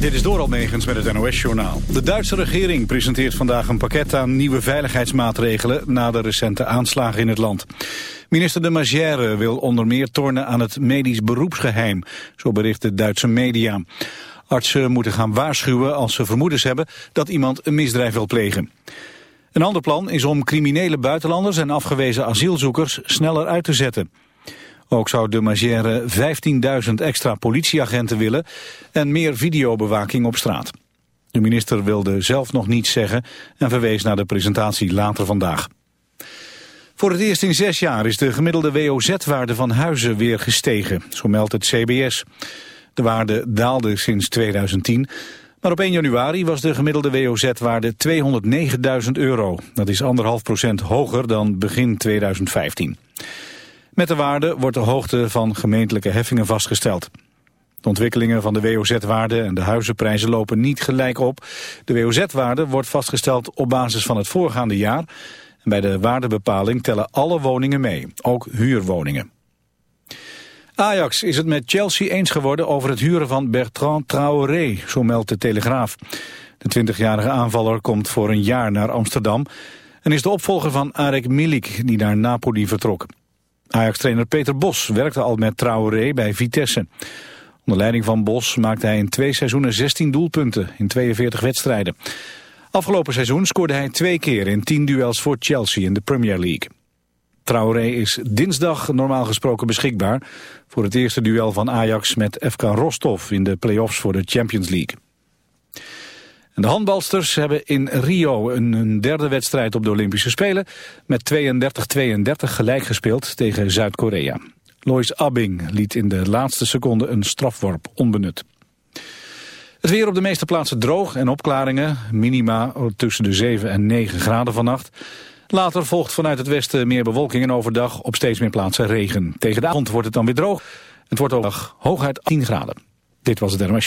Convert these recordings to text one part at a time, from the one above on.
Dit is door Almegens met het NOS-journaal. De Duitse regering presenteert vandaag een pakket aan nieuwe veiligheidsmaatregelen... na de recente aanslagen in het land. Minister de Magère wil onder meer tornen aan het medisch beroepsgeheim... zo berichten Duitse media. Artsen moeten gaan waarschuwen als ze vermoedens hebben... dat iemand een misdrijf wil plegen. Een ander plan is om criminele buitenlanders en afgewezen asielzoekers sneller uit te zetten... Ook zou de Magère 15.000 extra politieagenten willen en meer videobewaking op straat. De minister wilde zelf nog niets zeggen en verwees naar de presentatie later vandaag. Voor het eerst in zes jaar is de gemiddelde WOZ-waarde van huizen weer gestegen, zo meldt het CBS. De waarde daalde sinds 2010, maar op 1 januari was de gemiddelde WOZ-waarde 209.000 euro. Dat is anderhalf procent hoger dan begin 2015. Met de waarde wordt de hoogte van gemeentelijke heffingen vastgesteld. De ontwikkelingen van de WOZ-waarde en de huizenprijzen lopen niet gelijk op. De WOZ-waarde wordt vastgesteld op basis van het voorgaande jaar. En bij de waardebepaling tellen alle woningen mee, ook huurwoningen. Ajax is het met Chelsea eens geworden over het huren van Bertrand Traoré, zo meldt de Telegraaf. De 20-jarige aanvaller komt voor een jaar naar Amsterdam en is de opvolger van Arek Milik, die naar Napoli vertrok. Ajax-trainer Peter Bos werkte al met Traoré bij Vitesse. Onder leiding van Bos maakte hij in twee seizoenen 16 doelpunten in 42 wedstrijden. Afgelopen seizoen scoorde hij twee keer in 10 duels voor Chelsea in de Premier League. Traoré is dinsdag normaal gesproken beschikbaar... voor het eerste duel van Ajax met FK Rostov in de play-offs voor de Champions League de handbalsters hebben in Rio een, derde wedstrijd op de Olympische Spelen met 32-32 gelijk gespeeld tegen Zuid-Korea. Lois Abbing liet in de laatste seconde een strafworp onbenut. Het weer op de meeste plaatsen droog en opklaringen. Minima tussen de 7 en 9 graden vannacht. Later volgt vanuit het westen meer bewolking en overdag op steeds meer plaatsen regen. Tegen de avond wordt het dan weer droog. Het wordt overdag hooguit 10 graden. Dit was het RMS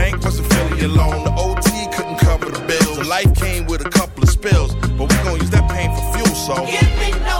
bank was a failure loan. The OT couldn't cover the bills. Life came with a couple of spills, but we gon' use that pain for fuel. So give me no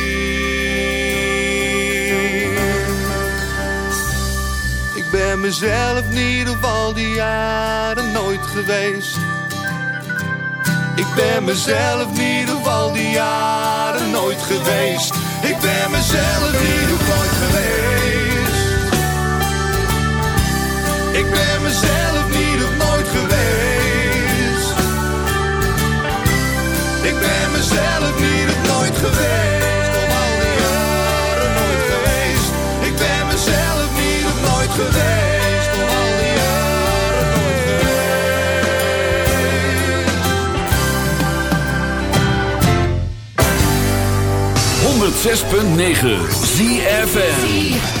Ben mezelf niet op al die jaren nooit geweest. Ik ben mezelf niet op al die jaren nooit geweest. Ik ben mezelf niet op nooit geweest. Ik ben mezelf niet op nooit geweest. Ik ben mezelf niet op nooit geweest. 106.9 ZFM.